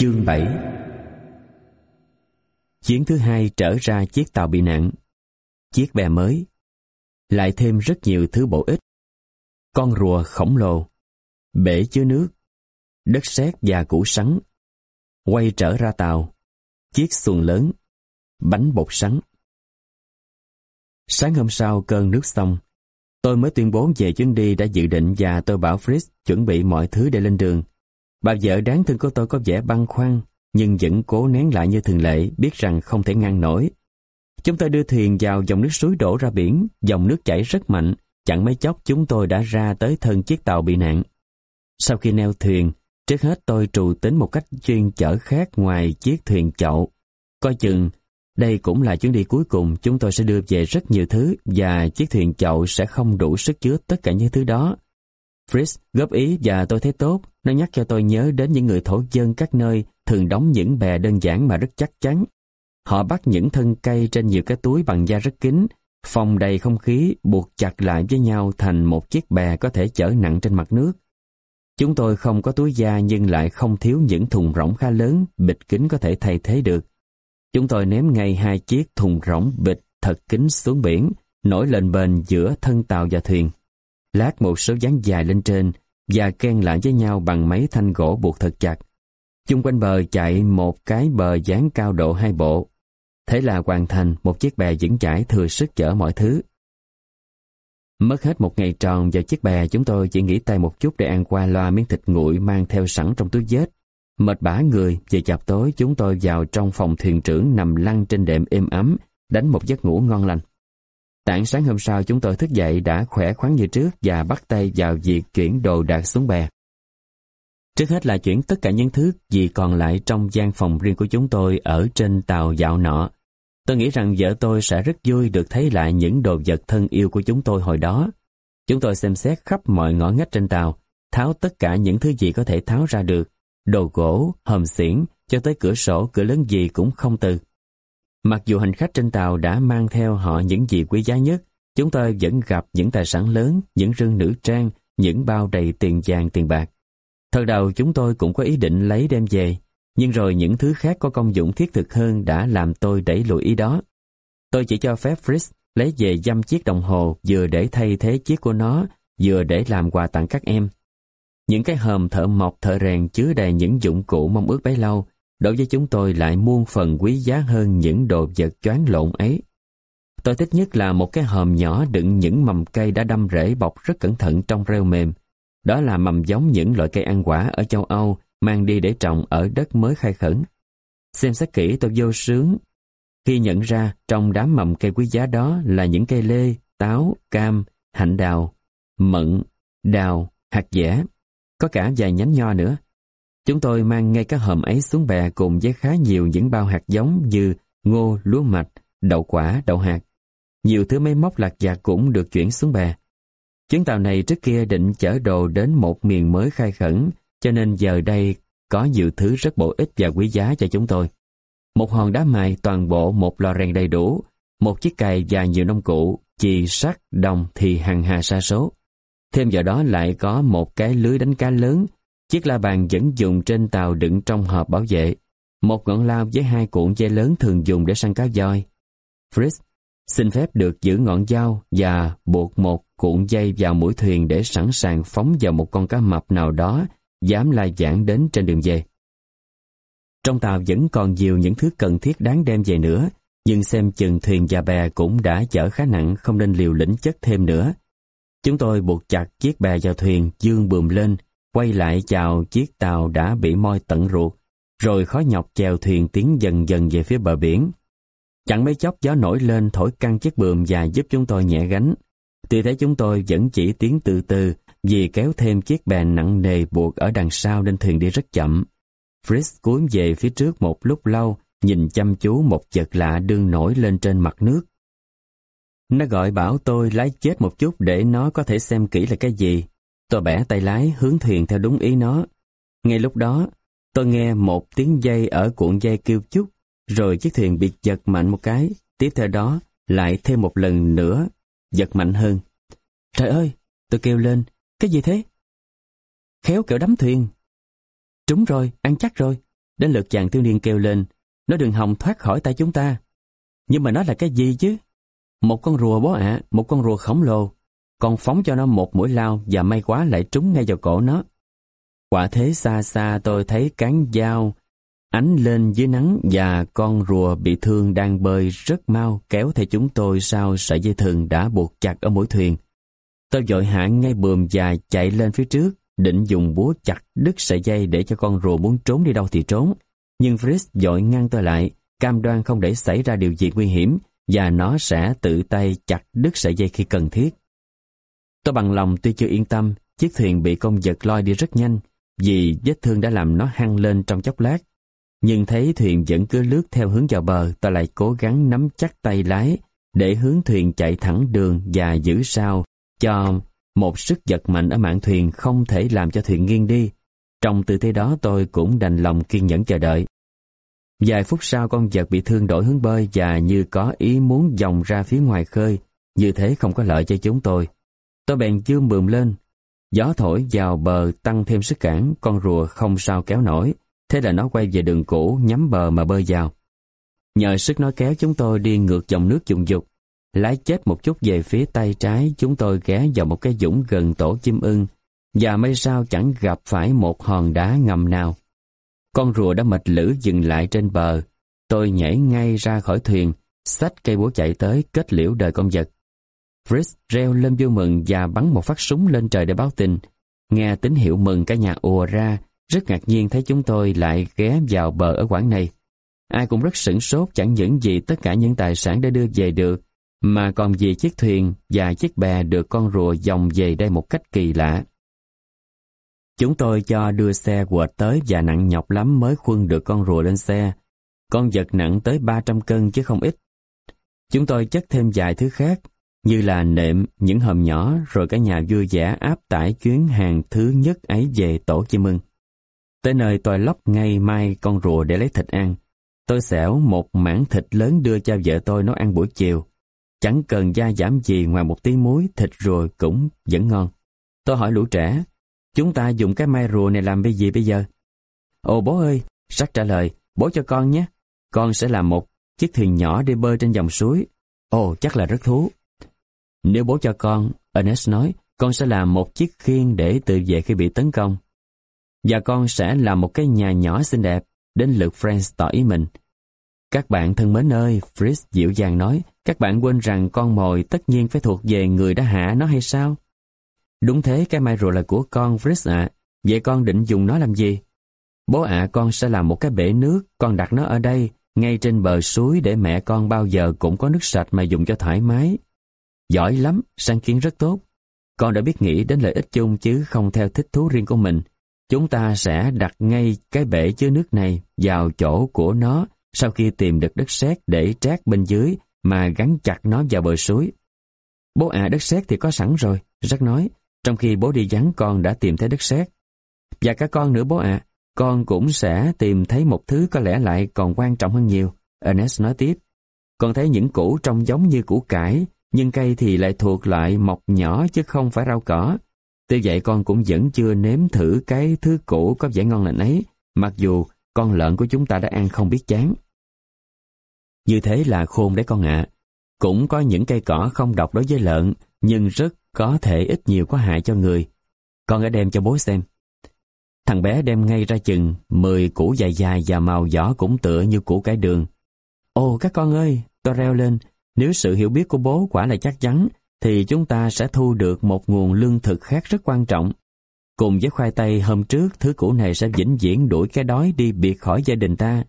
Chương 7 Chuyến thứ hai trở ra chiếc tàu bị nạn. Chiếc bè mới. Lại thêm rất nhiều thứ bổ ích. Con rùa khổng lồ. Bể chứa nước. Đất sét và củ sắn. Quay trở ra tàu. Chiếc xuồng lớn. Bánh bột sắn. Sáng hôm sau cơn nước xong, tôi mới tuyên bố về chuyến đi đã dự định và tôi bảo Fritz chuẩn bị mọi thứ để lên đường. Bà vợ đáng thương của tôi có vẻ băn khoăn, nhưng vẫn cố nén lại như thường lệ, biết rằng không thể ngăn nổi. Chúng tôi đưa thuyền vào dòng nước suối đổ ra biển, dòng nước chảy rất mạnh, chẳng mấy chốc chúng tôi đã ra tới thân chiếc tàu bị nạn. Sau khi neo thuyền, trước hết tôi trù tính một cách chuyên chở khác ngoài chiếc thuyền chậu. Coi chừng, đây cũng là chuyến đi cuối cùng chúng tôi sẽ đưa về rất nhiều thứ và chiếc thuyền chậu sẽ không đủ sức chứa tất cả những thứ đó. Fritz góp ý và tôi thấy tốt, nó nhắc cho tôi nhớ đến những người thổ dân các nơi thường đóng những bè đơn giản mà rất chắc chắn. Họ bắt những thân cây trên nhiều cái túi bằng da rất kín, phòng đầy không khí buộc chặt lại với nhau thành một chiếc bè có thể chở nặng trên mặt nước. Chúng tôi không có túi da nhưng lại không thiếu những thùng rỗng khá lớn, bịch kính có thể thay thế được. Chúng tôi ném ngay hai chiếc thùng rỗng bịch thật kín xuống biển, nổi lên bền giữa thân tàu và thuyền lát một số dáng dài lên trên và ken lại với nhau bằng mấy thanh gỗ buộc thật chặt. Chung quanh bờ chạy một cái bờ dáng cao độ hai bộ. Thế là hoàn thành một chiếc bè vững chãi thừa sức chở mọi thứ. Mất hết một ngày tròn vào chiếc bè chúng tôi chỉ nghỉ tay một chút để ăn qua loa miếng thịt nguội mang theo sẵn trong túi vết. Mệt bã người, về chập tối chúng tôi vào trong phòng thuyền trưởng nằm lăn trên đệm êm ấm, đánh một giấc ngủ ngon lành. Tảng sáng hôm sau chúng tôi thức dậy đã khỏe khoắn như trước và bắt tay vào việc chuyển đồ đạc xuống bè. Trước hết là chuyển tất cả những thứ gì còn lại trong gian phòng riêng của chúng tôi ở trên tàu dạo nọ. Tôi nghĩ rằng vợ tôi sẽ rất vui được thấy lại những đồ vật thân yêu của chúng tôi hồi đó. Chúng tôi xem xét khắp mọi ngõ ngách trên tàu, tháo tất cả những thứ gì có thể tháo ra được, đồ gỗ, hầm xiển, cho tới cửa sổ, cửa lớn gì cũng không từ. Mặc dù hành khách trên tàu đã mang theo họ những gì quý giá nhất, chúng tôi vẫn gặp những tài sản lớn, những rương nữ trang, những bao đầy tiền vàng tiền bạc. Thời đầu chúng tôi cũng có ý định lấy đem về, nhưng rồi những thứ khác có công dụng thiết thực hơn đã làm tôi đẩy lùi ý đó. Tôi chỉ cho phép Fritz lấy về dăm chiếc đồng hồ vừa để thay thế chiếc của nó, vừa để làm quà tặng các em. Những cái hòm thợ mộc thợ rèn chứa đầy những dụng cụ mong ước bấy lâu đối với chúng tôi lại muôn phần quý giá hơn những đồ vật choáng lộn ấy. Tôi thích nhất là một cái hòm nhỏ đựng những mầm cây đã đâm rễ bọc rất cẩn thận trong rêu mềm. Đó là mầm giống những loại cây ăn quả ở châu Âu mang đi để trồng ở đất mới khai khẩn. Xem xét kỹ tôi vô sướng khi nhận ra trong đám mầm cây quý giá đó là những cây lê, táo, cam, hạnh đào, mận, đào, hạt dẻ, có cả vài nhánh nho nữa. Chúng tôi mang ngay các hòm ấy xuống bè cùng với khá nhiều những bao hạt giống như ngô, lúa mạch, đậu quả, đậu hạt. Nhiều thứ máy móc lạc vặt cũng được chuyển xuống bè. Chuyến tàu này trước kia định chở đồ đến một miền mới khai khẩn, cho nên giờ đây có nhiều thứ rất bổ ích và quý giá cho chúng tôi. Một hòn đá mài toàn bộ một lò rèn đầy đủ, một chiếc cày và nhiều nông cụ, chì, sắt, đồng thì hàng hà sa số. Thêm vào đó lại có một cái lưới đánh cá lớn Chiếc la bàn vẫn dùng trên tàu đựng trong hộp bảo vệ. Một ngọn lao với hai cuộn dây lớn thường dùng để săn cá voi. Fritz xin phép được giữ ngọn dao và buộc một cuộn dây vào mũi thuyền để sẵn sàng phóng vào một con cá mập nào đó dám lai giảng đến trên đường về. Trong tàu vẫn còn nhiều những thứ cần thiết đáng đem về nữa, nhưng xem chừng thuyền và bè cũng đã chở khá nặng không nên liều lĩnh chất thêm nữa. Chúng tôi buộc chặt chiếc bè vào thuyền dương bùm lên quay lại chào chiếc tàu đã bị moi tận ruột, rồi khó nhọc chèo thuyền tiến dần dần về phía bờ biển. Chẳng mấy chốc gió nổi lên thổi căng chiếc bườm và giúp chúng tôi nhẹ gánh. Tuy thế chúng tôi vẫn chỉ tiến từ từ vì kéo thêm chiếc bè nặng nề buộc ở đằng sau nên thuyền đi rất chậm. Fritz cúi về phía trước một lúc lâu, nhìn chăm chú một vật lạ đương nổi lên trên mặt nước. Nó gọi bảo tôi lái chết một chút để nó có thể xem kỹ là cái gì. Tôi bẻ tay lái hướng thuyền theo đúng ý nó. Ngay lúc đó, tôi nghe một tiếng dây ở cuộn dây kêu chút, rồi chiếc thuyền bị giật mạnh một cái. Tiếp theo đó, lại thêm một lần nữa, giật mạnh hơn. Trời ơi, tôi kêu lên, cái gì thế? Khéo kiểu đắm thuyền. Trúng rồi, ăn chắc rồi. Đến lượt chàng thiếu niên kêu lên, nó đừng hòng thoát khỏi tay chúng ta. Nhưng mà nó là cái gì chứ? Một con rùa bố ạ, một con rùa khổng lồ con phóng cho nó một mũi lao và may quá lại trúng ngay vào cổ nó. Quả thế xa xa tôi thấy cán dao ánh lên dưới nắng và con rùa bị thương đang bơi rất mau kéo theo chúng tôi sau sợi dây thừng đã buộc chặt ở mũi thuyền. Tôi dội hạ ngay bườm dài chạy lên phía trước, định dùng búa chặt đứt sợi dây để cho con rùa muốn trốn đi đâu thì trốn. Nhưng Fritz dội ngăn tôi lại, cam đoan không để xảy ra điều gì nguy hiểm và nó sẽ tự tay chặt đứt sợi dây khi cần thiết. Tôi bằng lòng tuy chưa yên tâm, chiếc thuyền bị con vật loi đi rất nhanh vì vết thương đã làm nó hăng lên trong chốc lát. Nhưng thấy thuyền vẫn cứ lướt theo hướng vào bờ, tôi lại cố gắng nắm chắc tay lái để hướng thuyền chạy thẳng đường và giữ sao cho một sức giật mạnh ở mạn thuyền không thể làm cho thuyền nghiêng đi. Trong tư thế đó tôi cũng đành lòng kiên nhẫn chờ đợi. Vài phút sau con vật bị thương đổi hướng bơi và như có ý muốn dòng ra phía ngoài khơi, như thế không có lợi cho chúng tôi. Tôi bèn dương bườm lên, gió thổi vào bờ tăng thêm sức cản, con rùa không sao kéo nổi, thế là nó quay về đường cũ nhắm bờ mà bơi vào. Nhờ sức nói kéo chúng tôi đi ngược dòng nước dùng dục, lái chết một chút về phía tay trái chúng tôi ghé vào một cái dũng gần tổ chim ưng và may sao chẳng gặp phải một hòn đá ngầm nào. Con rùa đã mệt lử dừng lại trên bờ. Tôi nhảy ngay ra khỏi thuyền, xách cây búa chạy tới kết liễu đời con vật. Fritz reo lên vui mừng và bắn một phát súng lên trời để báo tin. Nghe tín hiệu mừng cả nhà ùa ra, rất ngạc nhiên thấy chúng tôi lại ghé vào bờ ở quảng này. Ai cũng rất sửng sốt chẳng những gì tất cả những tài sản đã đưa về được, mà còn vì chiếc thuyền và chiếc bè được con rùa dòng về đây một cách kỳ lạ. Chúng tôi cho đưa xe quệt tới và nặng nhọc lắm mới khuân được con rùa lên xe. Con vật nặng tới 300 cân chứ không ít. Chúng tôi chất thêm vài thứ khác, như là nệm, những hòm nhỏ, rồi cả nhà vui vẻ áp tải chuyến hàng thứ nhất ấy về tổ chim mừng Tới nơi tôi lóc ngay mai con rùa để lấy thịt ăn. Tôi xẻo một mảng thịt lớn đưa cho vợ tôi nấu ăn buổi chiều. Chẳng cần gia giảm gì ngoài một tí muối, thịt rùa cũng vẫn ngon. Tôi hỏi lũ trẻ, chúng ta dùng cái mai rùa này làm cái gì bây giờ? Ồ bố ơi, sắc trả lời, bố cho con nhé. Con sẽ làm một chiếc thuyền nhỏ đi bơi trên dòng suối. Ồ, chắc là rất thú. Nếu bố cho con, Ernest nói, con sẽ làm một chiếc khiên để tự vệ khi bị tấn công. Và con sẽ làm một cái nhà nhỏ xinh đẹp, đến lượt Franz tỏ ý mình. Các bạn thân mến ơi, Fritz dịu dàng nói, các bạn quên rằng con mồi tất nhiên phải thuộc về người đã hạ nó hay sao? Đúng thế, cái mai rùa là của con, Fritz ạ. Vậy con định dùng nó làm gì? Bố ạ con sẽ làm một cái bể nước, con đặt nó ở đây, ngay trên bờ suối để mẹ con bao giờ cũng có nước sạch mà dùng cho thoải mái. Giỏi lắm, sáng kiến rất tốt. Con đã biết nghĩ đến lợi ích chung chứ không theo thích thú riêng của mình. Chúng ta sẽ đặt ngay cái bể chứa nước này vào chỗ của nó sau khi tìm được đất sét để trát bên dưới mà gắn chặt nó vào bờ suối. Bố ạ đất sét thì có sẵn rồi, Jack nói, trong khi bố đi vắng con đã tìm thấy đất sét. Và cả con nữa bố ạ, con cũng sẽ tìm thấy một thứ có lẽ lại còn quan trọng hơn nhiều. Ernest nói tiếp, con thấy những củ trông giống như củ cải, nhưng cây thì lại thuộc lại mọc nhỏ chứ không phải rau cỏ. Tuy vậy con cũng vẫn chưa nếm thử cái thứ củ có vẻ ngon lành ấy, mặc dù con lợn của chúng ta đã ăn không biết chán. Như thế là khôn đấy con ạ. Cũng có những cây cỏ không độc đối với lợn, nhưng rất có thể ít nhiều có hại cho người. Con hãy đem cho bố xem. Thằng bé đem ngay ra chừng, mười củ dài dài và màu vỏ cũng tựa như củ cải đường. Ồ các con ơi, tôi reo lên, nếu sự hiểu biết của bố quả là chắc chắn, thì chúng ta sẽ thu được một nguồn lương thực khác rất quan trọng. Cùng với khoai tây hôm trước, thứ củ này sẽ vĩnh viễn đuổi cái đói đi biệt khỏi gia đình ta.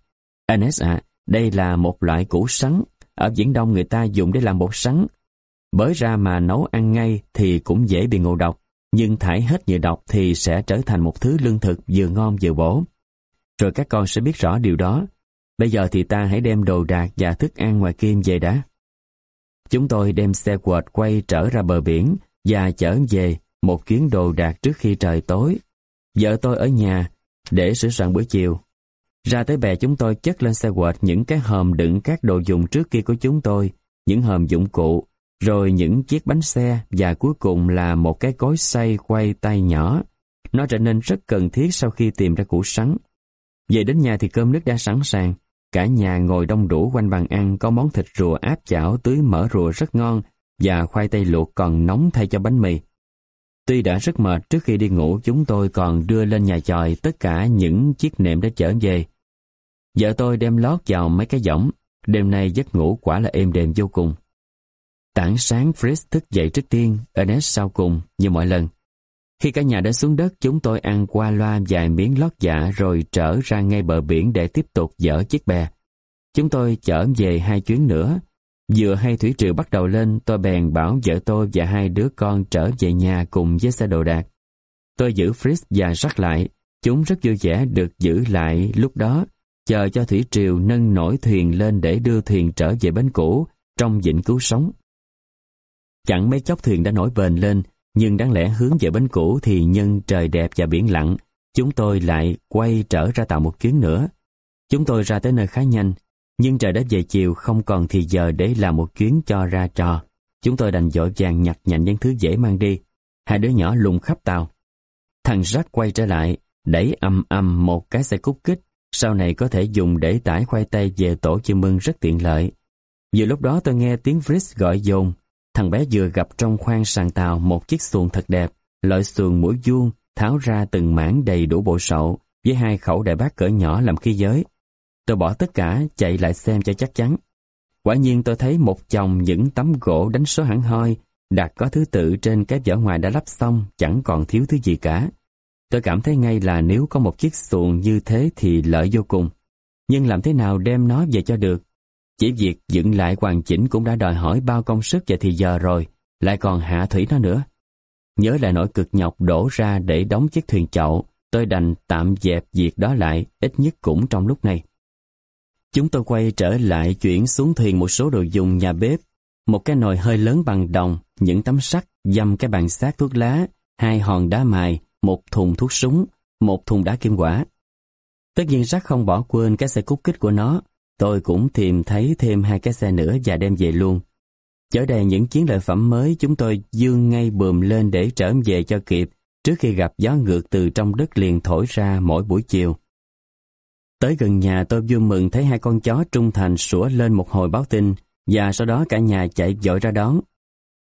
Anes ạ, đây là một loại củ sắn. Ở Viễn Đông người ta dùng để làm bột sắn. Bới ra mà nấu ăn ngay thì cũng dễ bị ngộ độc, nhưng thải hết nhựa độc thì sẽ trở thành một thứ lương thực vừa ngon vừa bổ. Rồi các con sẽ biết rõ điều đó. Bây giờ thì ta hãy đem đồ đạc và thức ăn ngoài kim về đã. Chúng tôi đem xe quệt quay trở ra bờ biển và chở về một chuyến đồ đạc trước khi trời tối. Vợ tôi ở nhà để sửa soạn bữa chiều. Ra tới bè chúng tôi chất lên xe quệt những cái hòm đựng các đồ dùng trước kia của chúng tôi, những hòm dụng cụ, rồi những chiếc bánh xe và cuối cùng là một cái cối xay quay tay nhỏ. Nó trở nên rất cần thiết sau khi tìm ra củ sắn. Về đến nhà thì cơm nước đã sẵn sàng. Cả nhà ngồi đông đủ quanh bàn ăn có món thịt rùa áp chảo tưới mỡ rùa rất ngon và khoai tây luộc còn nóng thay cho bánh mì. Tuy đã rất mệt trước khi đi ngủ chúng tôi còn đưa lên nhà chòi tất cả những chiếc nệm đã chở về. Vợ tôi đem lót vào mấy cái giỏng, đêm nay giấc ngủ quả là êm đềm vô cùng. Tảng sáng Fritz thức dậy trước tiên, Ernest sau cùng, như mọi lần. Khi cả nhà đã xuống đất, chúng tôi ăn qua loa vài miếng lót dạ rồi trở ra ngay bờ biển để tiếp tục dỡ chiếc bè. Chúng tôi chở về hai chuyến nữa. Vừa hay thủy triều bắt đầu lên, tôi bèn bảo vợ tôi và hai đứa con trở về nhà cùng với xe đồ đạc. Tôi giữ Fritz và rắc lại. Chúng rất vui vẻ được giữ lại lúc đó, chờ cho thủy triều nâng nổi thuyền lên để đưa thuyền trở về bến cũ trong vịnh cứu sống. Chẳng mấy chốc thuyền đã nổi bền lên, nhưng đáng lẽ hướng về bến cũ thì nhân trời đẹp và biển lặng, chúng tôi lại quay trở ra tàu một chuyến nữa. Chúng tôi ra tới nơi khá nhanh, nhưng trời đã về chiều không còn thì giờ để làm một chuyến cho ra trò. Chúng tôi đành dội vàng nhặt nhạnh những thứ dễ mang đi. Hai đứa nhỏ lùng khắp tàu. Thằng Jack quay trở lại, đẩy âm âm một cái xe cút kích, sau này có thể dùng để tải khoai tây về tổ chim mưng rất tiện lợi. Vừa lúc đó tôi nghe tiếng Fritz gọi dồn, Thằng bé vừa gặp trong khoang sàn tàu một chiếc xuồng thật đẹp, loại xuồng mũi vuông, tháo ra từng mảng đầy đủ bộ sậu, với hai khẩu đại bác cỡ nhỏ làm khí giới. Tôi bỏ tất cả, chạy lại xem cho chắc chắn. Quả nhiên tôi thấy một chồng những tấm gỗ đánh số hẳn hoi, đặt có thứ tự trên cái vỏ ngoài đã lắp xong, chẳng còn thiếu thứ gì cả. Tôi cảm thấy ngay là nếu có một chiếc xuồng như thế thì lợi vô cùng. Nhưng làm thế nào đem nó về cho được? Chỉ việc dựng lại hoàn chỉnh cũng đã đòi hỏi bao công sức và thì giờ rồi, lại còn hạ thủy nó nữa. Nhớ lại nỗi cực nhọc đổ ra để đóng chiếc thuyền chậu, tôi đành tạm dẹp việc đó lại, ít nhất cũng trong lúc này. Chúng tôi quay trở lại chuyển xuống thuyền một số đồ dùng nhà bếp, một cái nồi hơi lớn bằng đồng, những tấm sắt, dăm cái bàn xác thuốc lá, hai hòn đá mài, một thùng thuốc súng, một thùng đá kim quả. Tất nhiên rắc không bỏ quên cái xe cút kích của nó, Tôi cũng tìm thấy thêm hai cái xe nữa và đem về luôn. Chở đầy những chiến lợi phẩm mới, chúng tôi dương ngay bùm lên để trở về cho kịp, trước khi gặp gió ngược từ trong đất liền thổi ra mỗi buổi chiều. Tới gần nhà, tôi vui mừng thấy hai con chó trung thành sủa lên một hồi báo tin, và sau đó cả nhà chạy dội ra đón.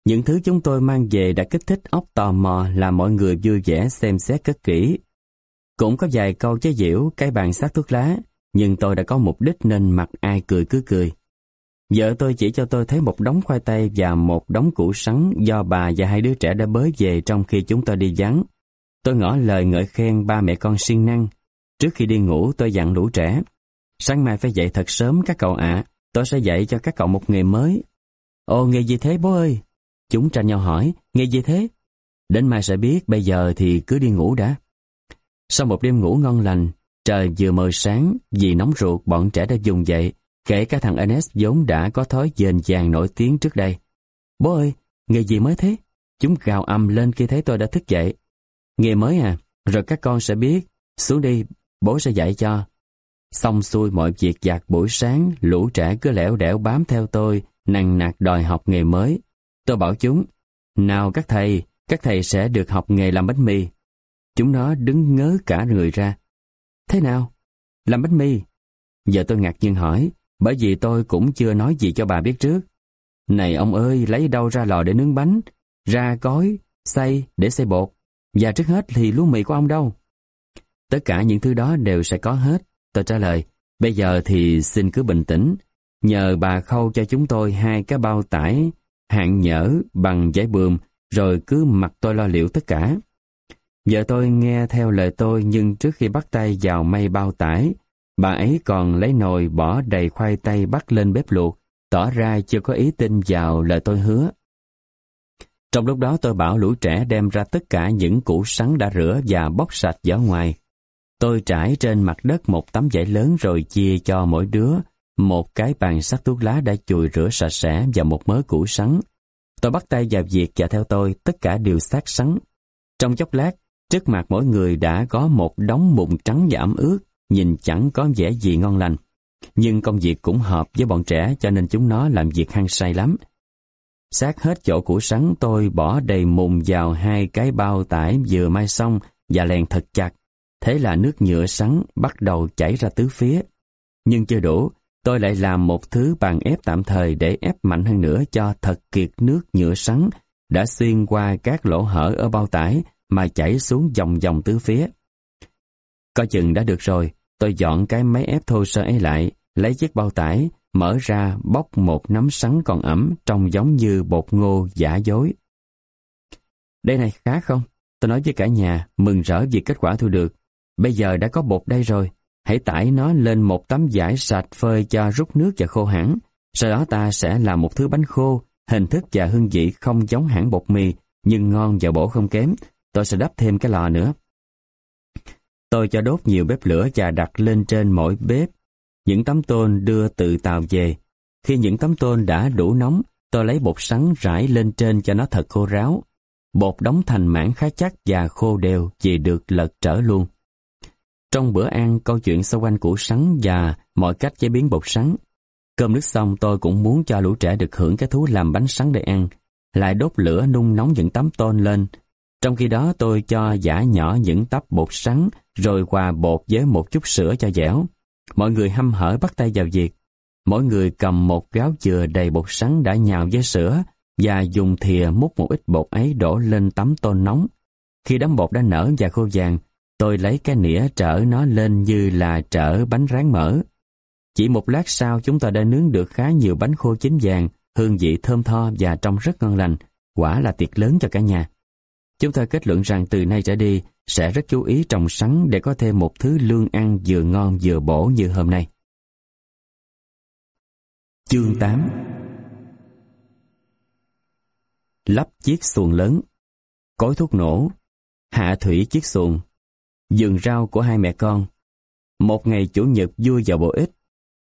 Những thứ chúng tôi mang về đã kích thích óc tò mò, làm mọi người vui vẻ xem xét cất kỹ. Cũng có vài câu chế giễu, cái bàn sát thuốc lá nhưng tôi đã có mục đích nên mặt ai cười cứ cười. Vợ tôi chỉ cho tôi thấy một đống khoai tây và một đống củ sắn do bà và hai đứa trẻ đã bới về trong khi chúng tôi đi vắng. Tôi ngỏ lời ngợi khen ba mẹ con siêng năng. Trước khi đi ngủ tôi dặn lũ trẻ. Sáng mai phải dậy thật sớm các cậu ạ, tôi sẽ dạy cho các cậu một nghề mới. Ồ nghề gì thế bố ơi? Chúng tranh nhau hỏi, nghề gì thế? Đến mai sẽ biết, bây giờ thì cứ đi ngủ đã. Sau một đêm ngủ ngon lành, Trời vừa mờ sáng, vì nóng ruột bọn trẻ đã dùng dậy, kể cả thằng Ernest vốn đã có thói dền dàng nổi tiếng trước đây. Bố ơi, nghề gì mới thế? Chúng gào âm lên khi thấy tôi đã thức dậy. Nghề mới à, rồi các con sẽ biết. Xuống đi, bố sẽ dạy cho. Xong xuôi mọi việc giặt buổi sáng, lũ trẻ cứ lẻo đẻo bám theo tôi, nằng nặc đòi học nghề mới. Tôi bảo chúng, nào các thầy, các thầy sẽ được học nghề làm bánh mì. Chúng nó đứng ngớ cả người ra. Thế nào? Làm bánh mì. Giờ tôi ngạc nhiên hỏi, bởi vì tôi cũng chưa nói gì cho bà biết trước. Này ông ơi, lấy đâu ra lò để nướng bánh, ra gói, xay để xay bột. Và trước hết thì lúa mì của ông đâu? Tất cả những thứ đó đều sẽ có hết. Tôi trả lời, bây giờ thì xin cứ bình tĩnh. Nhờ bà khâu cho chúng tôi hai cái bao tải hạng nhở bằng giấy bườm, rồi cứ mặc tôi lo liệu tất cả. Vợ tôi nghe theo lời tôi nhưng trước khi bắt tay vào may bao tải, bà ấy còn lấy nồi bỏ đầy khoai tây bắt lên bếp luộc, tỏ ra chưa có ý tin vào lời tôi hứa. Trong lúc đó tôi bảo lũ trẻ đem ra tất cả những củ sắn đã rửa và bóc sạch vỏ ngoài. Tôi trải trên mặt đất một tấm vải lớn rồi chia cho mỗi đứa một cái bàn sắt thuốc lá đã chùi rửa sạch sẽ và một mớ củ sắn. Tôi bắt tay vào việc và theo tôi tất cả đều sát sắn. Trong chốc lát, Trước mặt mỗi người đã có một đống mụn trắng và ẩm ướt, nhìn chẳng có vẻ gì ngon lành. Nhưng công việc cũng hợp với bọn trẻ cho nên chúng nó làm việc hăng say lắm. Sát hết chỗ củ sắn tôi bỏ đầy mùng vào hai cái bao tải vừa mai xong và lèn thật chặt. thế là nước nhựa sắn bắt đầu chảy ra tứ phía. Nhưng chưa đủ, tôi lại làm một thứ bàn ép tạm thời để ép mạnh hơn nữa cho thật kiệt nước nhựa sắn đã xuyên qua các lỗ hở ở bao tải mà chảy xuống dòng dòng tứ phía. Coi chừng đã được rồi, tôi dọn cái máy ép thô sơ ấy lại, lấy chiếc bao tải, mở ra bóc một nắm sắn còn ẩm trông giống như bột ngô giả dối. Đây này khá không? Tôi nói với cả nhà, mừng rỡ vì kết quả thu được. Bây giờ đã có bột đây rồi, hãy tải nó lên một tấm vải sạch phơi cho rút nước và khô hẳn. Sau đó ta sẽ làm một thứ bánh khô, hình thức và hương vị không giống hẳn bột mì, nhưng ngon và bổ không kém. Tôi sẽ đắp thêm cái lò nữa. Tôi cho đốt nhiều bếp lửa và đặt lên trên mỗi bếp. Những tấm tôn đưa từ tàu về. Khi những tấm tôn đã đủ nóng, tôi lấy bột sắn rải lên trên cho nó thật khô ráo. Bột đóng thành mảng khá chắc và khô đều vì được lật trở luôn. Trong bữa ăn, câu chuyện xoay quanh củ sắn và mọi cách chế biến bột sắn. Cơm nước xong tôi cũng muốn cho lũ trẻ được hưởng cái thú làm bánh sắn để ăn. Lại đốt lửa nung nóng những tấm tôn lên. Trong khi đó tôi cho giả nhỏ những tắp bột sắn rồi hòa bột với một chút sữa cho dẻo. Mọi người hăm hở bắt tay vào việc. Mỗi người cầm một gáo dừa đầy bột sắn đã nhào với sữa và dùng thìa múc một ít bột ấy đổ lên tấm tôn nóng. Khi đám bột đã nở và khô vàng, tôi lấy cái nĩa trở nó lên như là trở bánh rán mỡ. Chỉ một lát sau chúng ta đã nướng được khá nhiều bánh khô chín vàng, hương vị thơm tho và trông rất ngon lành, quả là tiệc lớn cho cả nhà. Chúng ta kết luận rằng từ nay trở đi, sẽ rất chú ý trồng sắn để có thêm một thứ lương ăn vừa ngon vừa bổ như hôm nay. Chương 8 Lắp chiếc xuồng lớn. Cối thuốc nổ. Hạ thủy chiếc xuồng. Dường rau của hai mẹ con. Một ngày chủ nhật vui và bổ ích.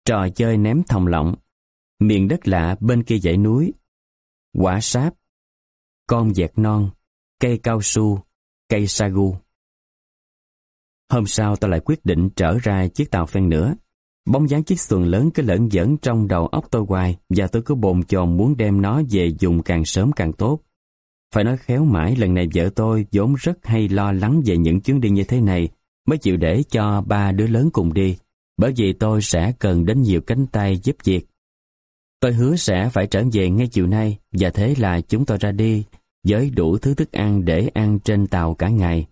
Trò chơi ném thòng lọng. Miền đất lạ bên kia dãy núi. Quả sáp. Con dẹt non. Cây cao su, Cây sagu Hôm sau tôi lại quyết định trở ra chiếc tàu phen nữa Bóng dáng chiếc xuồng lớn cứ lẫn dẫn trong đầu óc tôi hoài, và tôi cứ bồn chồn muốn đem nó về dùng càng sớm càng tốt. Phải nói khéo mãi, lần này vợ tôi vốn rất hay lo lắng về những chuyến đi như thế này, mới chịu để cho ba đứa lớn cùng đi, bởi vì tôi sẽ cần đến nhiều cánh tay giúp việc. Tôi hứa sẽ phải trở về ngay chiều nay, và thế là chúng tôi ra đi với đủ thứ thức ăn để ăn trên tàu cả ngày.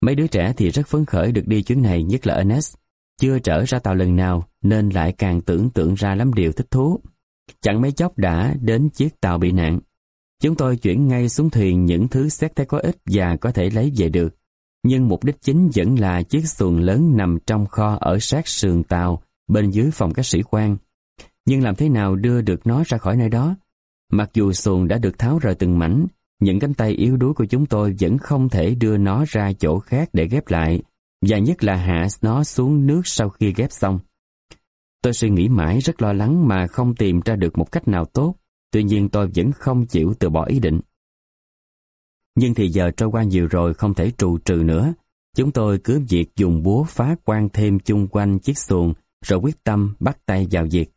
Mấy đứa trẻ thì rất phấn khởi được đi chuyến này nhất là Ernest chưa trở ra tàu lần nào nên lại càng tưởng tượng ra lắm điều thích thú. Chẳng mấy chốc đã đến chiếc tàu bị nạn. Chúng tôi chuyển ngay xuống thuyền những thứ xét thấy có ích và có thể lấy về được. Nhưng mục đích chính vẫn là chiếc xuồng lớn nằm trong kho ở sát sườn tàu bên dưới phòng các sĩ quan. Nhưng làm thế nào đưa được nó ra khỏi nơi đó? Mặc dù xuồng đã được tháo rời từng mảnh, những cánh tay yếu đuối của chúng tôi vẫn không thể đưa nó ra chỗ khác để ghép lại và nhất là hạ nó xuống nước sau khi ghép xong. Tôi suy nghĩ mãi rất lo lắng mà không tìm ra được một cách nào tốt, tuy nhiên tôi vẫn không chịu từ bỏ ý định. Nhưng thì giờ trôi qua nhiều rồi không thể trù trừ nữa. Chúng tôi cứ việc dùng búa phá quan thêm chung quanh chiếc xuồng rồi quyết tâm bắt tay vào việc.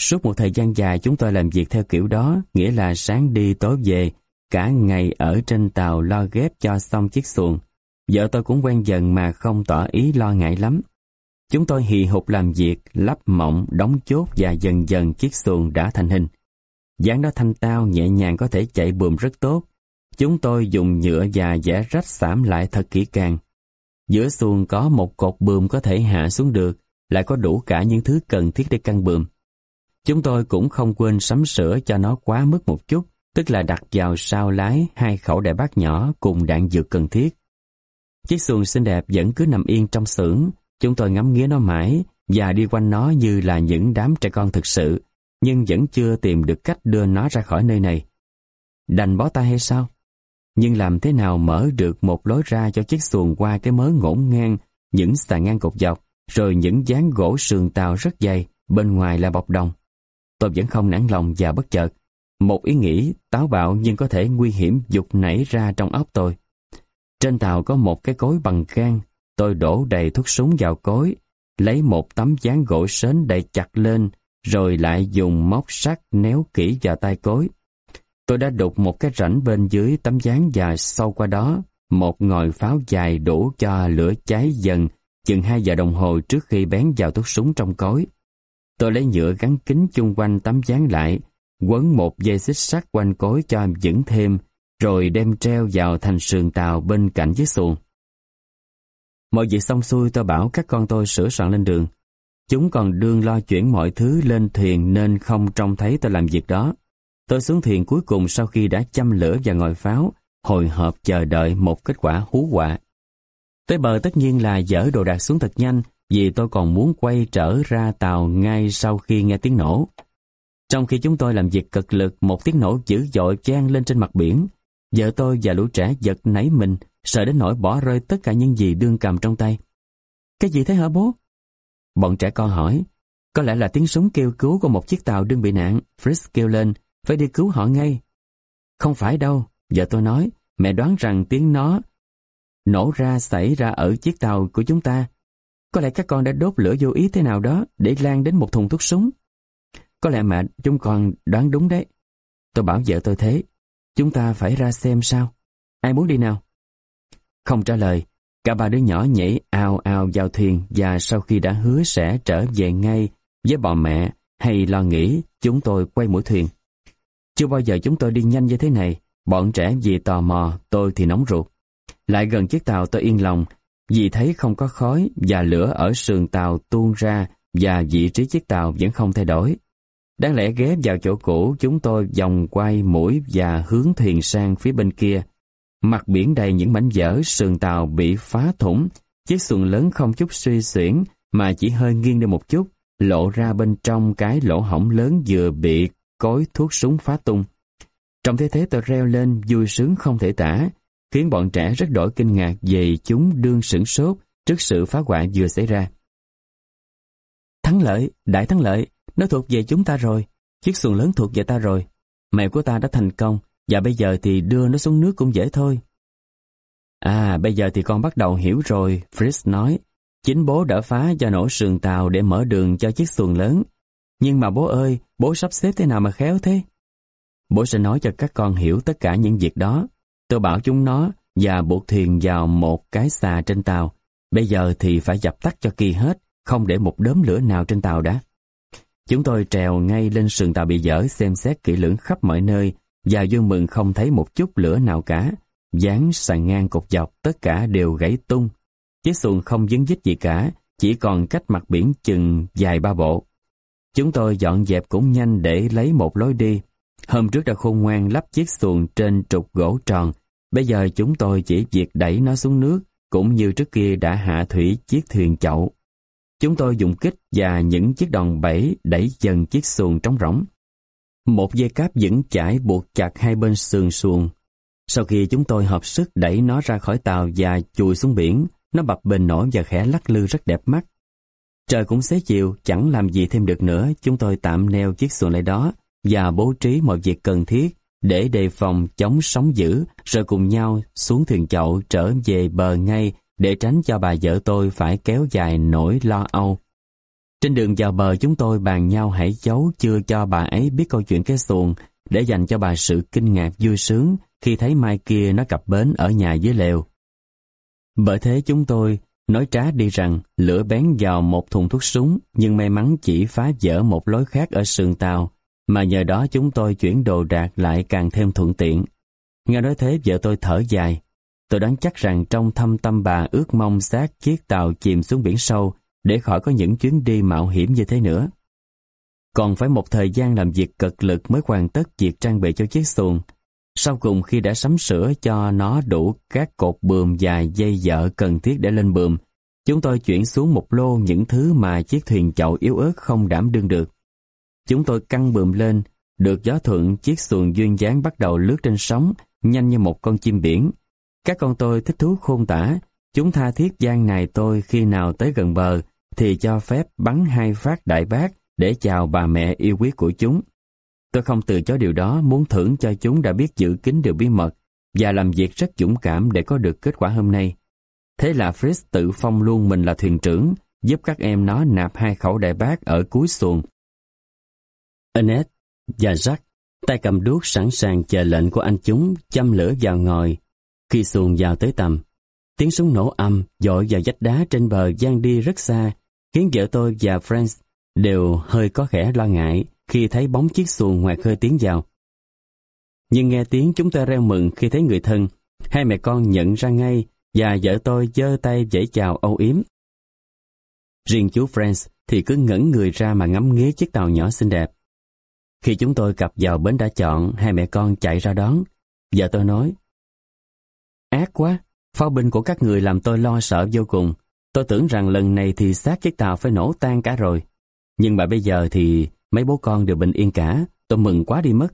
Suốt một thời gian dài chúng tôi làm việc theo kiểu đó, nghĩa là sáng đi tối về, cả ngày ở trên tàu lo ghép cho xong chiếc xuồng. Vợ tôi cũng quen dần mà không tỏ ý lo ngại lắm. Chúng tôi hì hục làm việc, lắp mộng, đóng chốt và dần dần chiếc xuồng đã thành hình. dáng đó thanh tao, nhẹ nhàng có thể chạy bùm rất tốt. Chúng tôi dùng nhựa và vẽ rách xảm lại thật kỹ càng. Giữa xuồng có một cột bùm có thể hạ xuống được, lại có đủ cả những thứ cần thiết để căng bùm. Chúng tôi cũng không quên sắm sửa cho nó quá mức một chút, tức là đặt vào sau lái hai khẩu đại bác nhỏ cùng đạn dược cần thiết. Chiếc xuồng xinh đẹp vẫn cứ nằm yên trong xưởng, chúng tôi ngắm nghía nó mãi và đi quanh nó như là những đám trẻ con thực sự, nhưng vẫn chưa tìm được cách đưa nó ra khỏi nơi này. Đành bó tay hay sao? Nhưng làm thế nào mở được một lối ra cho chiếc xuồng qua cái mớ ngổn ngang, những xà ngang cột dọc, rồi những dáng gỗ sườn tàu rất dày, bên ngoài là bọc đồng. Tôi vẫn không nản lòng và bất chợt. Một ý nghĩ táo bạo nhưng có thể nguy hiểm dục nảy ra trong óc tôi. Trên tàu có một cái cối bằng gan, tôi đổ đầy thuốc súng vào cối, lấy một tấm dán gỗ sến đầy chặt lên, rồi lại dùng móc sắt néo kỹ vào tay cối. Tôi đã đục một cái rãnh bên dưới tấm dán và sâu qua đó, một ngòi pháo dài đủ cho lửa cháy dần chừng 2 giờ đồng hồ trước khi bén vào thuốc súng trong cối. Tôi lấy nhựa gắn kính chung quanh tấm dán lại, quấn một dây xích sắt quanh cối cho vững thêm, rồi đem treo vào thành sườn tàu bên cạnh chiếc xuồng. Mọi việc xong xuôi tôi bảo các con tôi sửa soạn lên đường. Chúng còn đương lo chuyển mọi thứ lên thuyền nên không trông thấy tôi làm việc đó. Tôi xuống thuyền cuối cùng sau khi đã châm lửa và ngồi pháo, hồi hộp chờ đợi một kết quả hú quả. Tới bờ tất nhiên là dỡ đồ đạc xuống thật nhanh vì tôi còn muốn quay trở ra tàu ngay sau khi nghe tiếng nổ. Trong khi chúng tôi làm việc cực lực, một tiếng nổ dữ dội chan lên trên mặt biển. Vợ tôi và lũ trẻ giật nảy mình, sợ đến nỗi bỏ rơi tất cả những gì đương cầm trong tay. Cái gì thế hả bố? Bọn trẻ con hỏi. Có lẽ là tiếng súng kêu cứu của một chiếc tàu đương bị nạn. Fritz kêu lên, phải đi cứu họ ngay. Không phải đâu, vợ tôi nói, mẹ đoán rằng tiếng nó nổ ra xảy ra ở chiếc tàu của chúng ta. Có lẽ các con đã đốt lửa vô ý thế nào đó để lan đến một thùng thuốc súng. Có lẽ mẹ chúng con đoán đúng đấy. Tôi bảo vợ tôi thế. Chúng ta phải ra xem sao. Ai muốn đi nào? Không trả lời. Cả ba đứa nhỏ nhảy ao ao vào thuyền và sau khi đã hứa sẽ trở về ngay với bọn mẹ hay lo nghĩ chúng tôi quay mũi thuyền. Chưa bao giờ chúng tôi đi nhanh như thế này. Bọn trẻ vì tò mò, tôi thì nóng ruột. Lại gần chiếc tàu tôi yên lòng, vì thấy không có khói và lửa ở sườn tàu tuôn ra và vị trí chiếc tàu vẫn không thay đổi. Đáng lẽ ghé vào chỗ cũ, chúng tôi vòng quay mũi và hướng thuyền sang phía bên kia. Mặt biển đầy những mảnh vỡ, sườn tàu bị phá thủng, chiếc xuồng lớn không chút suy xuyển mà chỉ hơi nghiêng đi một chút, lộ ra bên trong cái lỗ hổng lớn vừa bị cối thuốc súng phá tung. Trong thế thế tôi reo lên vui sướng không thể tả, khiến bọn trẻ rất đổi kinh ngạc về chúng đương sửng sốt trước sự phá hoại vừa xảy ra. Thắng lợi, đại thắng lợi, nó thuộc về chúng ta rồi, chiếc xuồng lớn thuộc về ta rồi. Mẹ của ta đã thành công, và bây giờ thì đưa nó xuống nước cũng dễ thôi. À, bây giờ thì con bắt đầu hiểu rồi, Fritz nói. Chính bố đã phá cho nổ sườn tàu để mở đường cho chiếc xuồng lớn. Nhưng mà bố ơi, bố sắp xếp thế nào mà khéo thế? Bố sẽ nói cho các con hiểu tất cả những việc đó. Tôi bảo chúng nó và buộc thuyền vào một cái xà trên tàu. Bây giờ thì phải dập tắt cho kỳ hết, không để một đốm lửa nào trên tàu đã. Chúng tôi trèo ngay lên sườn tàu bị dở xem xét kỹ lưỡng khắp mọi nơi và vui mừng không thấy một chút lửa nào cả. Dán sàn ngang cột dọc tất cả đều gãy tung. Chiếc xuồng không dính dít gì cả, chỉ còn cách mặt biển chừng dài ba bộ. Chúng tôi dọn dẹp cũng nhanh để lấy một lối đi. Hôm trước đã khôn ngoan lắp chiếc xuồng trên trục gỗ tròn. Bây giờ chúng tôi chỉ việc đẩy nó xuống nước, cũng như trước kia đã hạ thủy chiếc thuyền chậu. Chúng tôi dùng kích và những chiếc đòn bẩy đẩy dần chiếc xuồng trống rỗng. Một dây cáp vững chãi buộc chặt hai bên sườn xuồng. Sau khi chúng tôi hợp sức đẩy nó ra khỏi tàu và chùi xuống biển, nó bập bềnh nổi và khẽ lắc lư rất đẹp mắt. Trời cũng xế chiều, chẳng làm gì thêm được nữa, chúng tôi tạm neo chiếc xuồng lại đó và bố trí mọi việc cần thiết để đề phòng chống sóng dữ rồi cùng nhau xuống thuyền chậu trở về bờ ngay để tránh cho bà vợ tôi phải kéo dài nỗi lo âu. Trên đường vào bờ, chúng tôi bàn nhau hãy giấu chưa cho bà ấy biết câu chuyện cái xuồng, để dành cho bà sự kinh ngạc vui sướng khi thấy mai kia nó cập bến ở nhà dưới lều. Bởi thế chúng tôi nói trá đi rằng lửa bén vào một thùng thuốc súng, nhưng may mắn chỉ phá vỡ một lối khác ở sườn tàu, mà nhờ đó chúng tôi chuyển đồ đạc lại càng thêm thuận tiện. Nghe nói thế, vợ tôi thở dài. Tôi đoán chắc rằng trong thâm tâm bà ước mong xác chiếc tàu chìm xuống biển sâu để khỏi có những chuyến đi mạo hiểm như thế nữa. Còn phải một thời gian làm việc cực lực mới hoàn tất việc trang bị cho chiếc xuồng. Sau cùng khi đã sắm sửa cho nó đủ các cột bườm và dây dợ cần thiết để lên bườm, chúng tôi chuyển xuống một lô những thứ mà chiếc thuyền chậu yếu ớt không đảm đương được. Chúng tôi căng bườm lên, được gió thuận chiếc xuồng duyên dáng bắt đầu lướt trên sóng, nhanh như một con chim biển. Các con tôi thích thú khôn tả, chúng tha thiết gian này tôi khi nào tới gần bờ, thì cho phép bắn hai phát đại bác để chào bà mẹ yêu quý của chúng. Tôi không từ chối điều đó, muốn thưởng cho chúng đã biết giữ kín điều bí mật và làm việc rất dũng cảm để có được kết quả hôm nay. Thế là Fritz tự phong luôn mình là thuyền trưởng, giúp các em nó nạp hai khẩu đại bác ở cuối xuồng Annette và Jack tay cầm đuốc sẵn sàng chờ lệnh của anh chúng châm lửa vào ngòi. Khi xuồng vào tới tầm, tiếng súng nổ âm dội vào dách đá trên bờ gian đi rất xa, khiến vợ tôi và Franz đều hơi có khẽ lo ngại khi thấy bóng chiếc xuồng ngoài khơi tiến vào. Nhưng nghe tiếng chúng tôi reo mừng khi thấy người thân, hai mẹ con nhận ra ngay và vợ tôi giơ tay vẫy chào âu yếm. Riêng chú Franz thì cứ ngẩn người ra mà ngắm nghía chiếc tàu nhỏ xinh đẹp. Khi chúng tôi cập vào bến đã chọn, hai mẹ con chạy ra đón. Vợ tôi nói, Ác quá, pháo binh của các người làm tôi lo sợ vô cùng. Tôi tưởng rằng lần này thì xác chiếc tàu phải nổ tan cả rồi. Nhưng mà bây giờ thì mấy bố con đều bình yên cả, tôi mừng quá đi mất.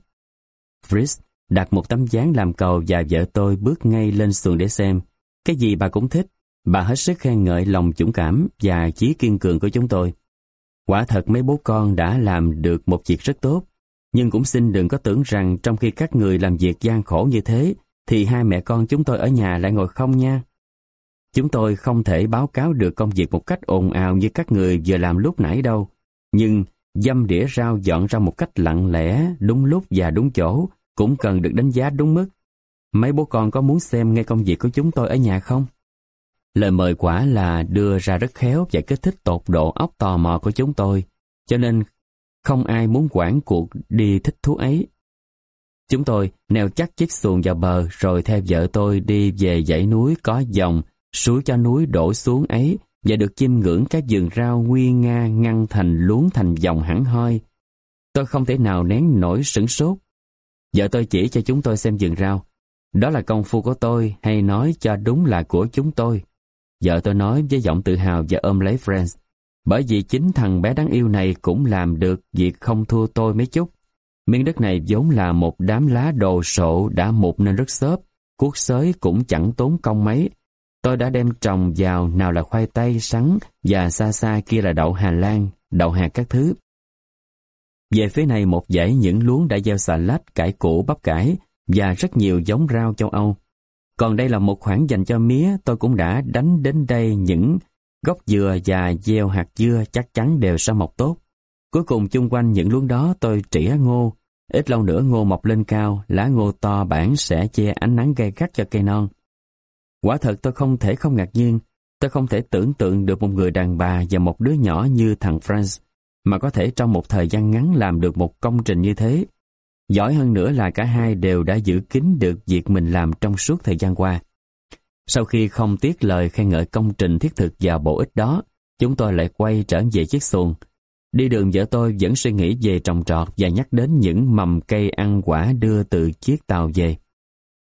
Fritz đặt một tấm dáng làm cầu và vợ tôi bước ngay lên xuồng để xem. Cái gì bà cũng thích, bà hết sức khen ngợi lòng dũng cảm và chí kiên cường của chúng tôi. Quả thật mấy bố con đã làm được một việc rất tốt, nhưng cũng xin đừng có tưởng rằng trong khi các người làm việc gian khổ như thế, thì hai mẹ con chúng tôi ở nhà lại ngồi không nha. Chúng tôi không thể báo cáo được công việc một cách ồn ào như các người vừa làm lúc nãy đâu, nhưng dâm đĩa rau dọn ra một cách lặng lẽ, đúng lúc và đúng chỗ, cũng cần được đánh giá đúng mức. Mấy bố con có muốn xem ngay công việc của chúng tôi ở nhà không? Lời mời quả là đưa ra rất khéo và kích thích tột độ óc tò mò của chúng tôi, cho nên không ai muốn quản cuộc đi thích thú ấy. Chúng tôi neo chắc chiếc xuồng vào bờ rồi theo vợ tôi đi về dãy núi có dòng, suối cho núi đổ xuống ấy và được chiêm ngưỡng các vườn rau nguy nga ngăn thành luống thành dòng hẳn hoi. Tôi không thể nào nén nổi sửng sốt. Vợ tôi chỉ cho chúng tôi xem vườn rau. Đó là công phu của tôi hay nói cho đúng là của chúng tôi. Vợ tôi nói với giọng tự hào và ôm lấy Friends. Bởi vì chính thằng bé đáng yêu này cũng làm được việc không thua tôi mấy chút. Miếng đất này vốn là một đám lá đồ sộ đã mục nên rất xốp, cuốc xới cũng chẳng tốn công mấy. Tôi đã đem trồng vào nào là khoai tây, sắn và xa xa kia là đậu Hà Lan, đậu hạt các thứ. Về phía này một dãy những luống đã gieo xà lách, cải củ, bắp cải và rất nhiều giống rau châu Âu. Còn đây là một khoảng dành cho mía, tôi cũng đã đánh đến đây những gốc dừa và gieo hạt dưa chắc chắn đều sẽ mọc tốt. Cuối cùng chung quanh những luống đó tôi trĩa ngô. Ít lâu nữa ngô mọc lên cao, lá ngô to bản sẽ che ánh nắng gay gắt cho cây non. Quả thật tôi không thể không ngạc nhiên. Tôi không thể tưởng tượng được một người đàn bà và một đứa nhỏ như thằng Franz mà có thể trong một thời gian ngắn làm được một công trình như thế. Giỏi hơn nữa là cả hai đều đã giữ kín được việc mình làm trong suốt thời gian qua. Sau khi không tiếc lời khen ngợi công trình thiết thực và bổ ích đó, chúng tôi lại quay trở về chiếc xuồng. Đi đường vợ tôi vẫn suy nghĩ về trồng trọt và nhắc đến những mầm cây ăn quả đưa từ chiếc tàu về.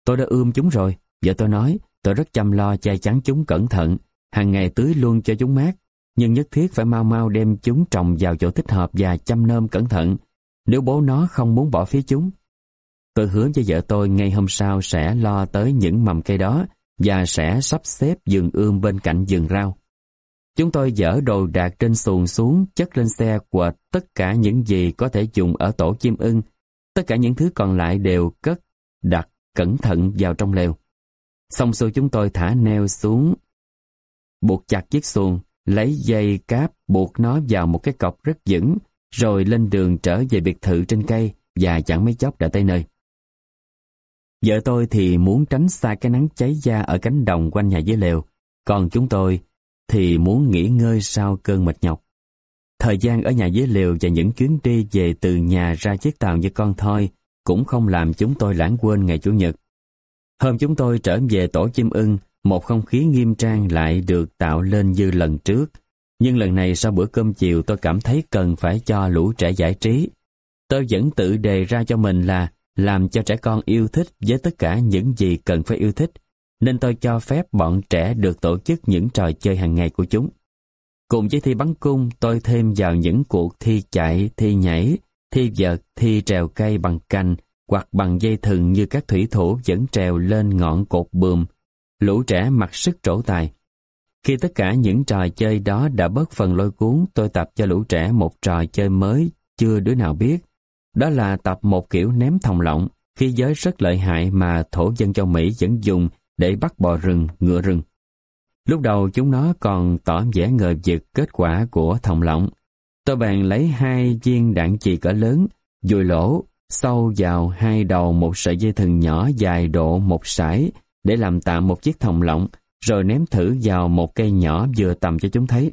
Tôi đã ươm chúng rồi, vợ tôi nói, tôi rất chăm lo che chắn chúng cẩn thận, hàng ngày tưới luôn cho chúng mát, nhưng nhất thiết phải mau mau đem chúng trồng vào chỗ thích hợp và chăm nom cẩn thận, nếu bố nó không muốn bỏ phí chúng. Tôi hứa với vợ tôi ngay hôm sau sẽ lo tới những mầm cây đó và sẽ sắp xếp giường ươm bên cạnh giường rau. Chúng tôi dỡ đồ đạc trên xuồng xuống, chất lên xe của tất cả những gì có thể dùng ở tổ chim ưng. Tất cả những thứ còn lại đều cất, đặt cẩn thận vào trong lều. Xong xuôi chúng tôi thả neo xuống, buộc chặt chiếc xuồng, lấy dây cáp buộc nó vào một cái cọc rất vững, rồi lên đường trở về biệt thự trên cây và chẳng mấy chốc đã tới nơi. Vợ tôi thì muốn tránh xa cái nắng cháy da ở cánh đồng quanh nhà dưới lều, còn chúng tôi thì muốn nghỉ ngơi sau cơn mệt nhọc. Thời gian ở nhà dưới liều và những chuyến đi về từ nhà ra chiếc tàu như con thoi cũng không làm chúng tôi lãng quên ngày Chủ nhật. Hôm chúng tôi trở về tổ chim ưng, một không khí nghiêm trang lại được tạo lên như lần trước. Nhưng lần này sau bữa cơm chiều tôi cảm thấy cần phải cho lũ trẻ giải trí. Tôi vẫn tự đề ra cho mình là làm cho trẻ con yêu thích với tất cả những gì cần phải yêu thích, nên tôi cho phép bọn trẻ được tổ chức những trò chơi hàng ngày của chúng. Cùng với thi bắn cung, tôi thêm vào những cuộc thi chạy, thi nhảy, thi vợt, thi trèo cây bằng cành hoặc bằng dây thừng như các thủy thủ vẫn trèo lên ngọn cột bùm. Lũ trẻ mặc sức trổ tài. Khi tất cả những trò chơi đó đã bớt phần lôi cuốn, tôi tập cho lũ trẻ một trò chơi mới chưa đứa nào biết. Đó là tập một kiểu ném thòng lọng, khi giới rất lợi hại mà thổ dân châu Mỹ vẫn dùng để bắt bò rừng, ngựa rừng. Lúc đầu chúng nó còn tỏ vẻ ngờ vực kết quả của thòng lọng. Tôi bèn lấy hai viên đạn chì cỡ lớn, dùi lỗ, sâu vào hai đầu một sợi dây thừng nhỏ dài độ một sải để làm tạm một chiếc thòng lọng, rồi ném thử vào một cây nhỏ vừa tầm cho chúng thấy.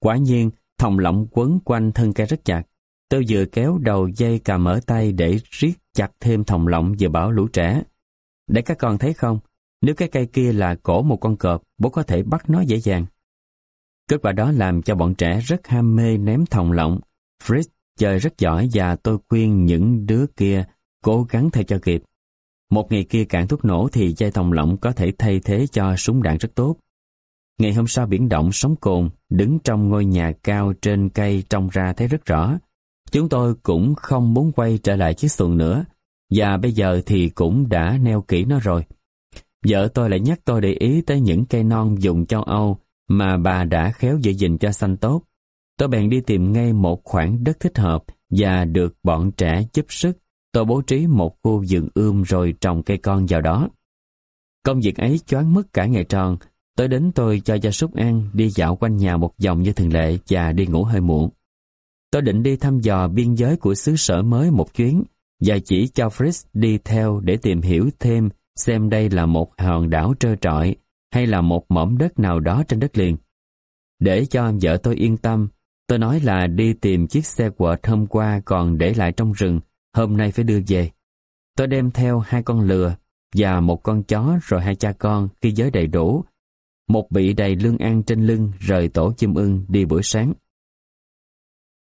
Quả nhiên, thòng lọng quấn quanh thân cây rất chặt. Tôi vừa kéo đầu dây cà mở tay để riết chặt thêm thòng lọng vừa bảo lũ trẻ. Để các con thấy không, nếu cái cây kia là cổ một con cọp, bố có thể bắt nó dễ dàng. Kết quả đó làm cho bọn trẻ rất ham mê ném thòng lọng. Fritz chơi rất giỏi và tôi khuyên những đứa kia cố gắng theo cho kịp. Một ngày kia cạn thuốc nổ thì dây thòng lọng có thể thay thế cho súng đạn rất tốt. Ngày hôm sau biển động sóng cồn, đứng trong ngôi nhà cao trên cây trông ra thấy rất rõ. Chúng tôi cũng không muốn quay trở lại chiếc xuồng nữa, và bây giờ thì cũng đã neo kỹ nó rồi. Vợ tôi lại nhắc tôi để ý tới những cây non dùng châu Âu mà bà đã khéo giữ gìn cho xanh tốt. Tôi bèn đi tìm ngay một khoảng đất thích hợp và được bọn trẻ giúp sức. Tôi bố trí một khu vườn ươm rồi trồng cây con vào đó. Công việc ấy choáng mất cả ngày tròn. Tới đến tôi cho gia súc ăn, đi dạo quanh nhà một vòng như thường lệ và đi ngủ hơi muộn. Tôi định đi thăm dò biên giới của xứ sở mới một chuyến và chỉ cho Fritz đi theo để tìm hiểu thêm xem đây là một hòn đảo trơ trọi hay là một mỏm đất nào đó trên đất liền. Để cho vợ tôi yên tâm, tôi nói là đi tìm chiếc xe quật hôm qua còn để lại trong rừng, hôm nay phải đưa về. Tôi đem theo hai con lừa và một con chó rồi hai cha con khi giới đầy đủ. Một bị đầy lương ăn trên lưng rời tổ chim ưng đi buổi sáng.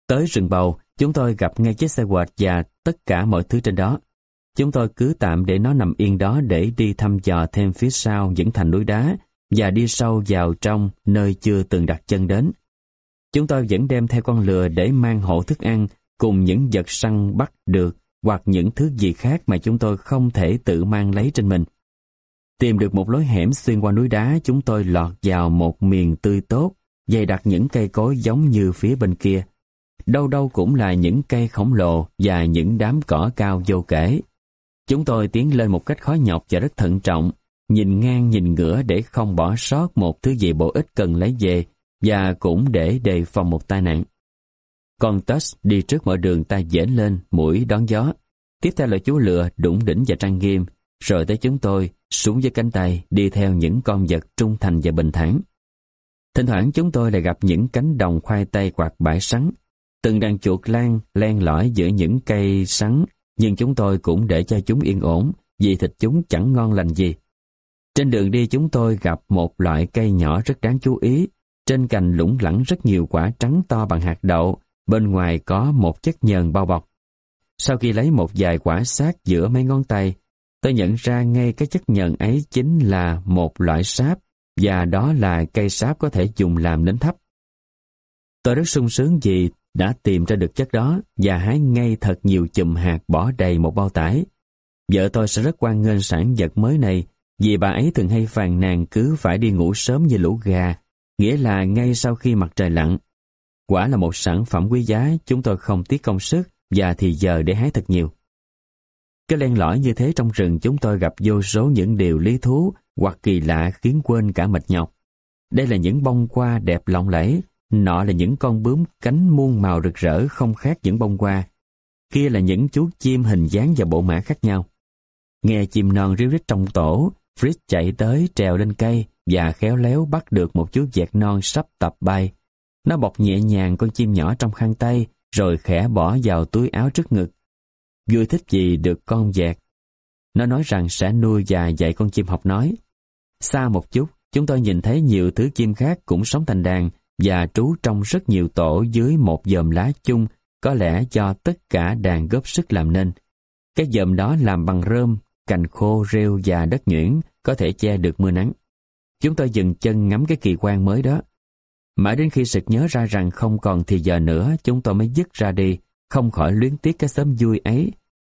Tới rừng bầu, chúng tôi gặp ngay chiếc xe quạt và tất cả mọi thứ trên đó. Chúng tôi cứ tạm để nó nằm yên đó để đi thăm dò thêm phía sau những thành núi đá và đi sâu vào trong nơi chưa từng đặt chân đến. Chúng tôi vẫn đem theo con lừa để mang hộ thức ăn cùng những vật săn bắt được hoặc những thứ gì khác mà chúng tôi không thể tự mang lấy trên mình. Tìm được một lối hẻm xuyên qua núi đá, chúng tôi lọt vào một miền tươi tốt, dày đặt những cây cối giống như phía bên kia. Đâu đâu cũng là những cây khổng lồ và những đám cỏ cao vô kể. Chúng tôi tiến lên một cách khó nhọc và rất thận trọng, nhìn ngang nhìn ngửa để không bỏ sót một thứ gì bổ ích cần lấy về và cũng để đề phòng một tai nạn. Con Tuss đi trước mở đường tay dễ lên, mũi đón gió. Tiếp theo là chú lừa, đủng đỉnh và trang nghiêm, rồi tới chúng tôi, xuống với cánh tay, đi theo những con vật trung thành và bình thản. Thỉnh thoảng chúng tôi lại gặp những cánh đồng khoai tây hoặc bãi sắn. Từng đàn chuột lan len lỏi giữa những cây sắn nhưng chúng tôi cũng để cho chúng yên ổn, vì thịt chúng chẳng ngon lành gì. Trên đường đi chúng tôi gặp một loại cây nhỏ rất đáng chú ý, trên cành lủng lẳng rất nhiều quả trắng to bằng hạt đậu, bên ngoài có một chất nhờn bao bọc. Sau khi lấy một vài quả sát giữa mấy ngón tay, tôi nhận ra ngay cái chất nhờn ấy chính là một loại sáp, và đó là cây sáp có thể dùng làm nến thấp. Tôi rất sung sướng vì đã tìm ra được chất đó và hái ngay thật nhiều chùm hạt bỏ đầy một bao tải. Vợ tôi sẽ rất quan nghênh sản vật mới này vì bà ấy thường hay phàn nàn cứ phải đi ngủ sớm như lũ gà, nghĩa là ngay sau khi mặt trời lặn. Quả là một sản phẩm quý giá chúng tôi không tiếc công sức và thì giờ để hái thật nhiều. Cái len lỏi như thế trong rừng chúng tôi gặp vô số những điều lý thú hoặc kỳ lạ khiến quên cả mệt nhọc. Đây là những bông hoa đẹp lộng lẫy Nọ là những con bướm cánh muôn màu rực rỡ không khác những bông hoa. Kia là những chú chim hình dáng và bộ mã khác nhau. Nghe chim non ríu rít trong tổ, Fritz chạy tới trèo lên cây và khéo léo bắt được một chú vẹt non sắp tập bay. Nó bọc nhẹ nhàng con chim nhỏ trong khăn tay rồi khẽ bỏ vào túi áo trước ngực. Vui thích gì được con vẹt. Nó nói rằng sẽ nuôi và dạy con chim học nói. Xa một chút, chúng tôi nhìn thấy nhiều thứ chim khác cũng sống thành đàn và trú trong rất nhiều tổ dưới một dòm lá chung, có lẽ do tất cả đàn góp sức làm nên. Cái dòm đó làm bằng rơm, cành khô, rêu và đất nhuyễn, có thể che được mưa nắng. Chúng tôi dừng chân ngắm cái kỳ quan mới đó. Mãi đến khi sực nhớ ra rằng không còn thì giờ nữa, chúng tôi mới dứt ra đi, không khỏi luyến tiếc cái sớm vui ấy.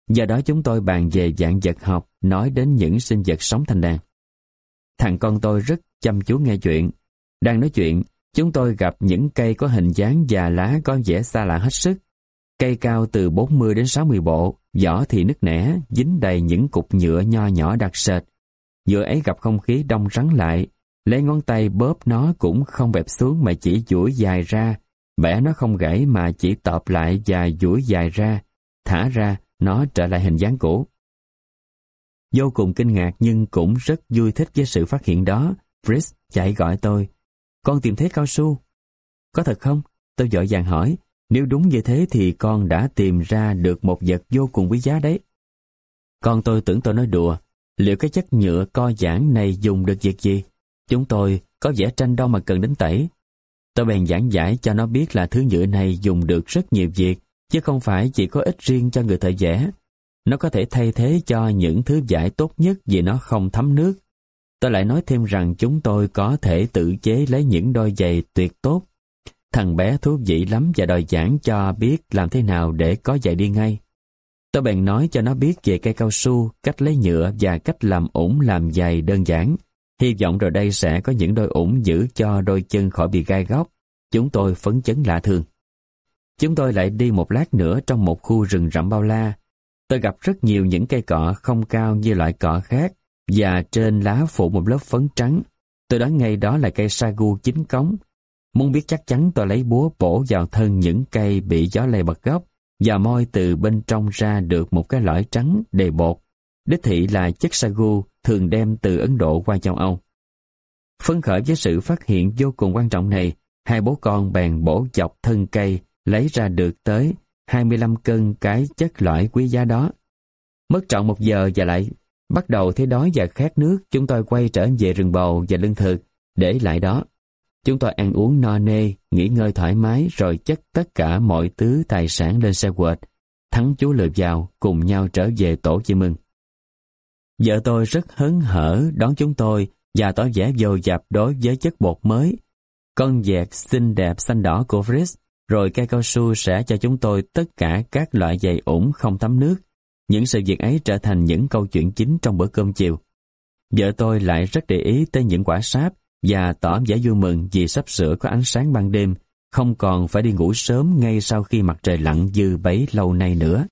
Do đó chúng tôi bàn về dạng vật học, nói đến những sinh vật sống thành đàn. Thằng con tôi rất chăm chú nghe chuyện. Đang nói chuyện, Chúng tôi gặp những cây có hình dáng già lá có vẻ xa lạ hết sức. Cây cao từ 40 đến 60 bộ, vỏ thì nứt nẻ, dính đầy những cục nhựa nho nhỏ đặc sệt. Nhựa ấy gặp không khí đông rắn lại, lấy ngón tay bóp nó cũng không bẹp xuống mà chỉ duỗi dài ra, bẻ nó không gãy mà chỉ tọp lại và duỗi dài ra, thả ra, nó trở lại hình dáng cũ. Vô cùng kinh ngạc nhưng cũng rất vui thích với sự phát hiện đó. Fritz chạy gọi tôi. Con tìm thấy cao su. Có thật không? Tôi vội vàng hỏi. Nếu đúng như thế thì con đã tìm ra được một vật vô cùng quý giá đấy. Con tôi tưởng tôi nói đùa. Liệu cái chất nhựa co giãn này dùng được việc gì? Chúng tôi có vẽ tranh đâu mà cần đến tẩy. Tôi bèn giảng giải cho nó biết là thứ nhựa này dùng được rất nhiều việc, chứ không phải chỉ có ích riêng cho người thợ vẽ. Nó có thể thay thế cho những thứ giải tốt nhất vì nó không thấm nước. Tôi lại nói thêm rằng chúng tôi có thể tự chế lấy những đôi giày tuyệt tốt. Thằng bé thú vị lắm và đòi giảng cho biết làm thế nào để có giày đi ngay. Tôi bèn nói cho nó biết về cây cao su, cách lấy nhựa và cách làm ủng làm giày đơn giản. Hy vọng rồi đây sẽ có những đôi ủng giữ cho đôi chân khỏi bị gai góc. Chúng tôi phấn chấn lạ thường. Chúng tôi lại đi một lát nữa trong một khu rừng rậm bao la. Tôi gặp rất nhiều những cây cọ không cao như loại cọ khác và trên lá phủ một lớp phấn trắng. Tôi đoán ngay đó là cây sagu chính cống. Muốn biết chắc chắn tôi lấy búa bổ vào thân những cây bị gió lay bật gốc và moi từ bên trong ra được một cái lõi trắng đầy bột. Đích thị là chất sagu thường đem từ Ấn Độ qua châu Âu. phấn khởi với sự phát hiện vô cùng quan trọng này, hai bố con bèn bổ dọc thân cây lấy ra được tới 25 cân cái chất loại quý giá đó. Mất trọn một giờ và lại bắt đầu thấy đói và khát nước, chúng tôi quay trở về rừng bầu và lương thực, để lại đó. Chúng tôi ăn uống no nê, nghỉ ngơi thoải mái rồi chất tất cả mọi thứ tài sản lên xe quệt. Thắng chú lượt vào, cùng nhau trở về tổ chim mừng. Vợ tôi rất hớn hở đón chúng tôi và tỏ vẻ vô dập đối với chất bột mới. Con dẹt xinh đẹp xanh đỏ của Fritz, rồi cây cao su sẽ cho chúng tôi tất cả các loại giày ủng không thấm nước. Những sự việc ấy trở thành những câu chuyện chính trong bữa cơm chiều. Vợ tôi lại rất để ý tới những quả sáp và tỏ vẻ vui mừng vì sắp sửa có ánh sáng ban đêm, không còn phải đi ngủ sớm ngay sau khi mặt trời lặn dư bấy lâu nay nữa.